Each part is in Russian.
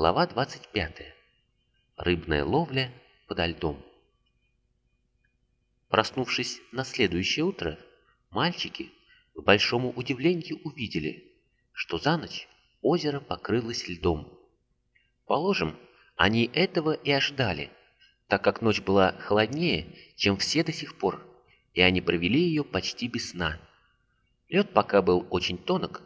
Глава 25. Рыбная ловля подо льдом. Проснувшись на следующее утро, мальчики к большому удивлению увидели, что за ночь озеро покрылось льдом. Положим, они этого и ожидали, так как ночь была холоднее, чем все до сих пор, и они провели ее почти без сна. Лед пока был очень тонок,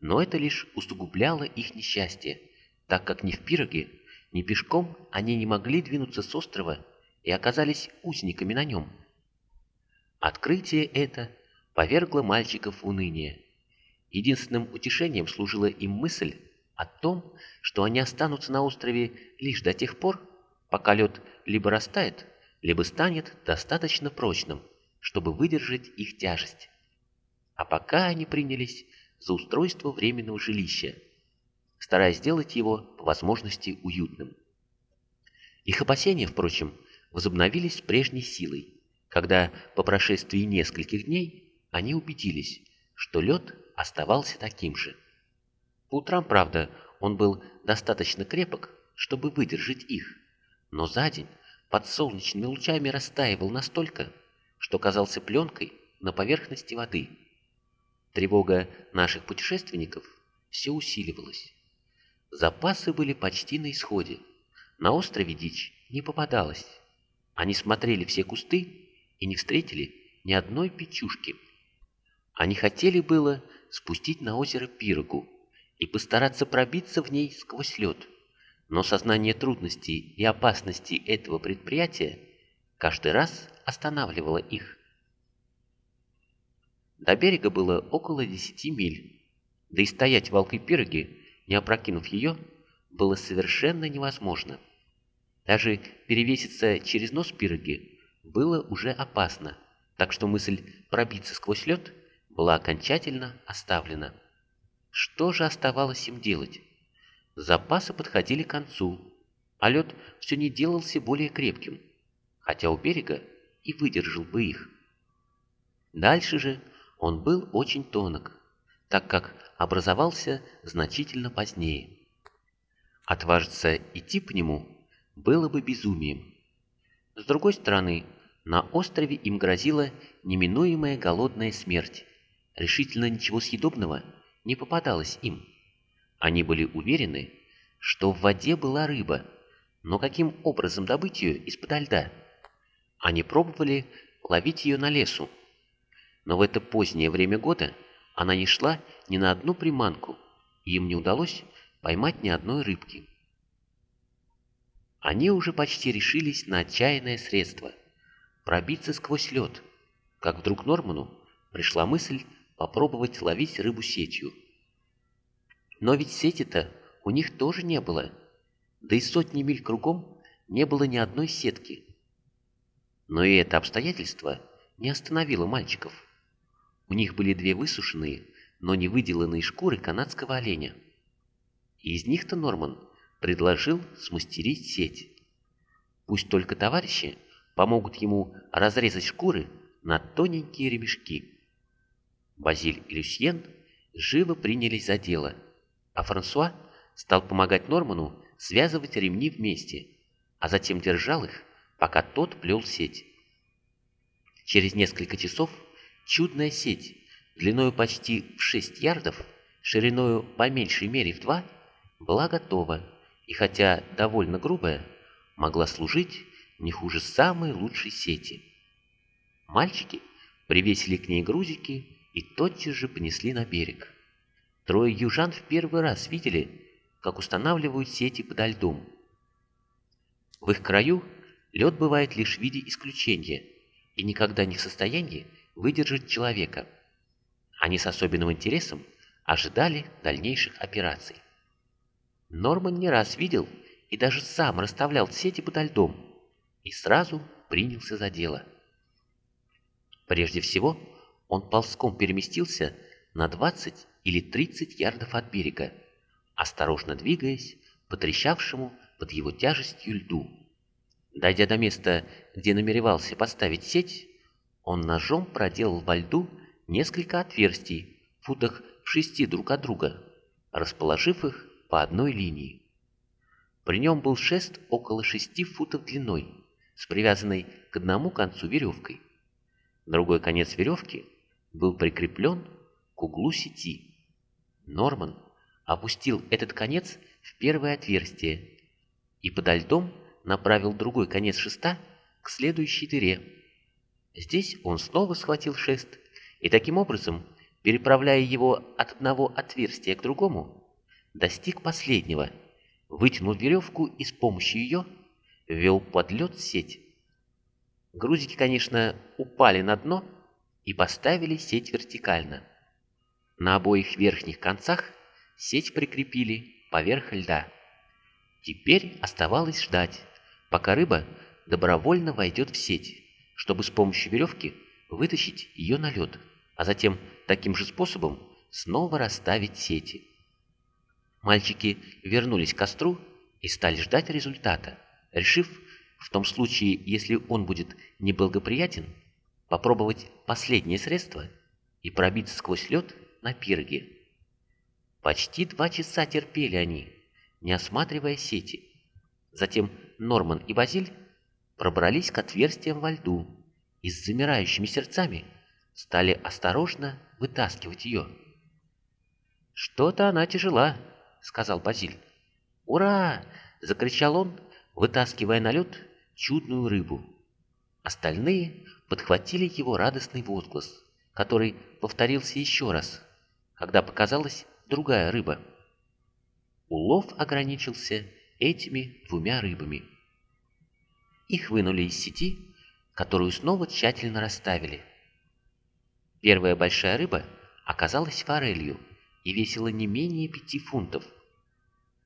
но это лишь усугубляло их несчастье, так как ни в пироге, ни пешком они не могли двинуться с острова и оказались узниками на нем. Открытие это повергло мальчиков в уныние. Единственным утешением служила им мысль о том, что они останутся на острове лишь до тех пор, пока лед либо растает, либо станет достаточно прочным, чтобы выдержать их тяжесть. А пока они принялись за устройство временного жилища, стараясь сделать его по возможности уютным. Их опасения, впрочем, возобновились прежней силой, когда по прошествии нескольких дней они убедились, что лед оставался таким же. По утрам, правда, он был достаточно крепок, чтобы выдержать их, но за день под солнечными лучами растаивал настолько, что казался пленкой на поверхности воды. Тревога наших путешественников все усиливалась. Запасы были почти на исходе. На острове дичь не попадалась. Они смотрели все кусты и не встретили ни одной печушки. Они хотели было спустить на озеро пирогу и постараться пробиться в ней сквозь лед. Но сознание трудностей и опасности этого предприятия каждый раз останавливало их. До берега было около десяти миль, да и стоять в алкой пироге не опрокинув ее, было совершенно невозможно. Даже перевеситься через нос пироги было уже опасно, так что мысль пробиться сквозь лед была окончательно оставлена. Что же оставалось им делать? Запасы подходили к концу, а лед все не делался более крепким, хотя у берега и выдержал бы их. Дальше же он был очень тонок, так как образовался значительно позднее. Отважиться идти по нему было бы безумием. С другой стороны, на острове им грозила неминуемая голодная смерть. Решительно ничего съедобного не попадалось им. Они были уверены, что в воде была рыба, но каким образом добыть ее из-под льда? Они пробовали ловить ее на лесу, но в это позднее время года она не шла ни на одну приманку, и им не удалось поймать ни одной рыбки. Они уже почти решились на отчаянное средство – пробиться сквозь лед, как вдруг Норману пришла мысль попробовать ловить рыбу сетью. Но ведь сети-то у них тоже не было, да и сотни миль кругом не было ни одной сетки. Но и это обстоятельство не остановило мальчиков. У них были две высушенные, но не выделанные шкуры канадского оленя. И из них-то Норман предложил смастерить сеть. Пусть только товарищи помогут ему разрезать шкуры на тоненькие ремешки. Базиль и Люсьен живо принялись за дело, а Франсуа стал помогать Норману связывать ремни вместе, а затем держал их, пока тот плел сеть. Через несколько часов Чудная сеть, длиною почти в 6 ярдов, шириною по меньшей мере в 2, была готова и, хотя довольно грубая, могла служить не хуже самой лучшей сети. Мальчики привесили к ней грузики и тотчас же понесли на берег. Трое южан в первый раз видели, как устанавливают сети подо льдом. В их краю лед бывает лишь в виде исключения и никогда не в состоянии выдержать человека. Они с особенным интересом ожидали дальнейших операций. Норман не раз видел и даже сам расставлял сети подо льдом и сразу принялся за дело. Прежде всего, он ползком переместился на 20 или 30 ярдов от берега, осторожно двигаясь по трещавшему под его тяжестью льду. Дойдя до места, где намеревался поставить сеть, он ножом проделал во льду несколько отверстий, футах в шести друг от друга, расположив их по одной линии. При нем был шест около шести футов длиной, с привязанной к одному концу веревкой. Другой конец веревки был прикреплен к углу сети. Норман опустил этот конец в первое отверстие и подо льдом направил другой конец шеста к следующей дыре. Здесь он снова схватил шест и таким образом, переправляя его от одного отверстия к другому, достиг последнего, вытянул веревку и с помощью ее ввел под лед сеть. Грузики, конечно, упали на дно и поставили сеть вертикально. На обоих верхних концах сеть прикрепили поверх льда. Теперь оставалось ждать, пока рыба добровольно войдет в сеть, чтобы с помощью веревки вытащить ее на лед, а затем таким же способом снова расставить сети. Мальчики вернулись к костру и стали ждать результата, решив, в том случае, если он будет неблагоприятен, попробовать последнее средство и пробиться сквозь лед на пирге. Почти два часа терпели они, не осматривая сети. Затем Норман и Базиль пробрались к отверстиям во льду и с замирающими сердцами стали осторожно вытаскивать ее. «Что-то она тяжела», — сказал Базиль. «Ура!» — закричал он, вытаскивая на лед чудную рыбу. Остальные подхватили его радостный возглас, который повторился еще раз, когда показалась другая рыба. Улов ограничился этими двумя рыбами. Их вынули из сети, которую снова тщательно расставили. Первая большая рыба оказалась форелью и весила не менее пяти фунтов.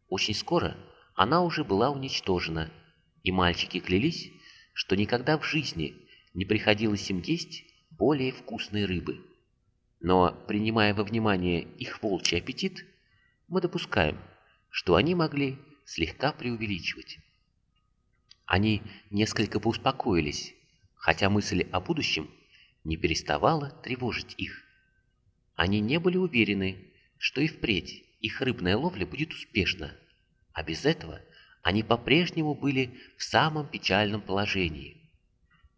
Очень скоро она уже была уничтожена и мальчики клялись, что никогда в жизни не приходилось им есть более вкусной рыбы. Но, принимая во внимание их волчий аппетит, мы допускаем, что они могли слегка преувеличивать. Они несколько поуспокоились, хотя мысль о будущем не переставала тревожить их. Они не были уверены, что и впредь их рыбная ловля будет успешна, а без этого – они по-прежнему были в самом печальном положении.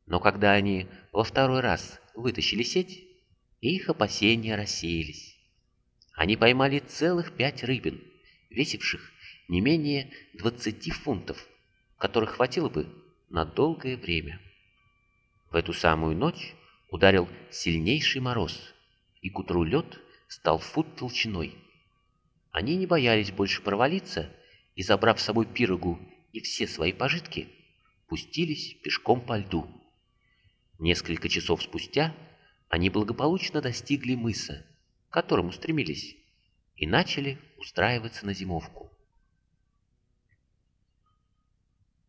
Но когда они во второй раз вытащили сеть, их опасения рассеялись. Они поймали целых пять рыбин, весивших не менее 20 фунтов, которых хватило бы на долгое время. В эту самую ночь ударил сильнейший мороз, и к утру лед стал фут толщиной. Они не боялись больше провалиться и, забрав с собой пирогу и все свои пожитки, пустились пешком по льду. Несколько часов спустя они благополучно достигли мыса, к которому стремились, и начали устраиваться на зимовку.